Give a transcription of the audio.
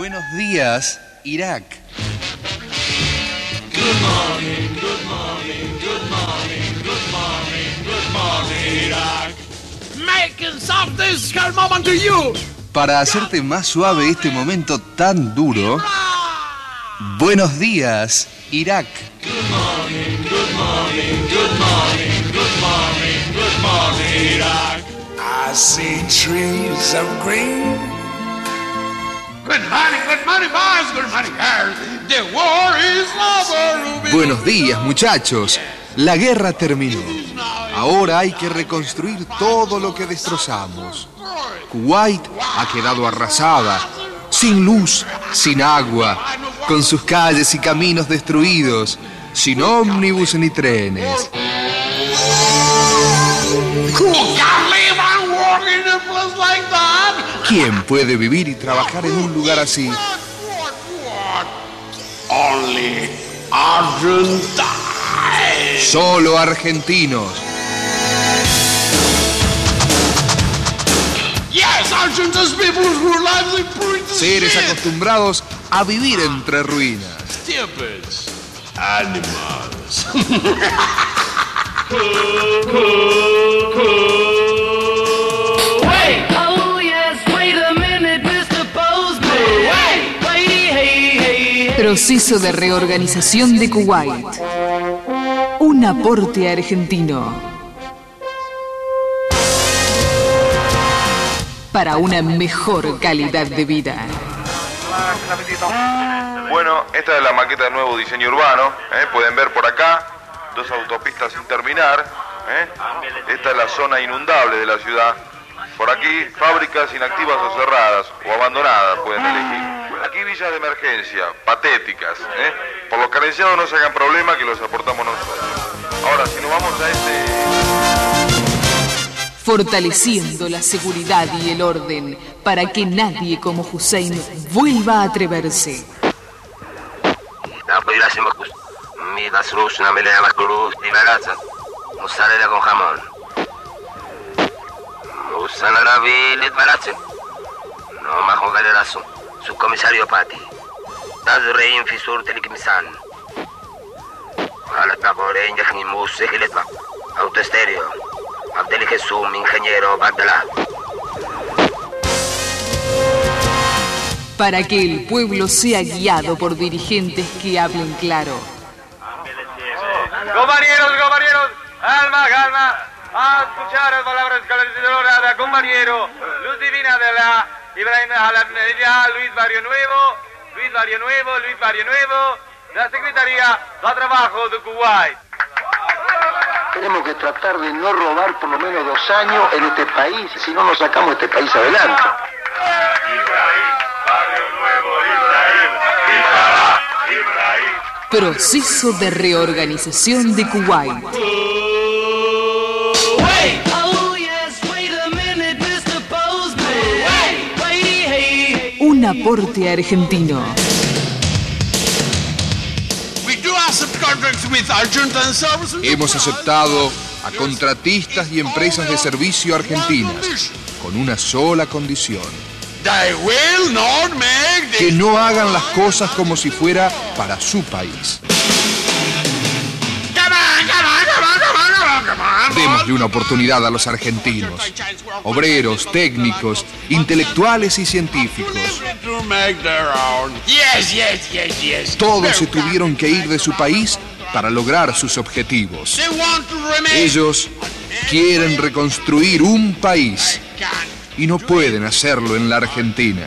Buenos días, Irak. Good morning, good morning, good morning, good morning, good morning, Iraq. Making soft this good moment to you. Para hacerte más suave este momento tan duro, buenos días, Irak. Good morning, good morning, good morning, good morning, good morning, Iraq. I see trees of green. Buenos días, muchachos. La guerra terminó. Ahora hay que reconstruir todo lo que destrozamos. Kuwait ha quedado arrasada, sin luz, sin agua, con sus calles y caminos destruidos, sin ómnibus ni trenes. ¿Quién puede vivir y trabajar en un lugar así? Solo argentinos. Seres acostumbrados a vivir entre ruinas. Animals. Proceso de reorganización de Kuwait. Un aporte argentino. Para una mejor calidad de vida. Bueno, esta es la maqueta del nuevo diseño urbano. ¿eh? Pueden ver por acá dos autopistas sin terminar. ¿eh? Esta es la zona inundable de la ciudad. Por aquí, fábricas inactivas o cerradas o abandonadas pueden elegir. Aquí villas de emergencia, patéticas. ¿eh? Por los carenciados no se hagan problema que los aportamos nosotros. Ahora, si nos vamos a este... Fortaleciendo la seguridad y el orden para que nadie como Hussein vuelva a atreverse. Mozzarella con jamón. No galerazo. Subcomisario Pati. Das rein fisur telikimisan. Halat pagore injahni mus ejiletba. Autoestéreo. Abdel Jesum, ingeniero Bagdala. Para que el pueblo sea guiado por dirigentes que hablen claro. Compañeros, compañeros, alma, calma, a escuchar las palabras esclarecedoras de compañero, luz divina de la Ibrahim Alamnedia, Luis Barrio Nuevo, Luis Barrio Nuevo, Luis Barrio Nuevo, la Secretaría de Trabajo de Kuwait. Tenemos que tratar de no robar por lo menos dos años en este país, si no nos sacamos este país adelante. Proceso de reorganización de Kuwait. Aporte argentino. Hemos aceptado a contratistas y empresas de servicio argentinas con una sola condición, They will not make que no hagan las cosas como si fuera para su país. Una oportunidad a los argentinos, obreros, técnicos, intelectuales y científicos. Todos se tuvieron que ir de su país para lograr sus objetivos. Ellos quieren reconstruir un país y no pueden hacerlo en la Argentina.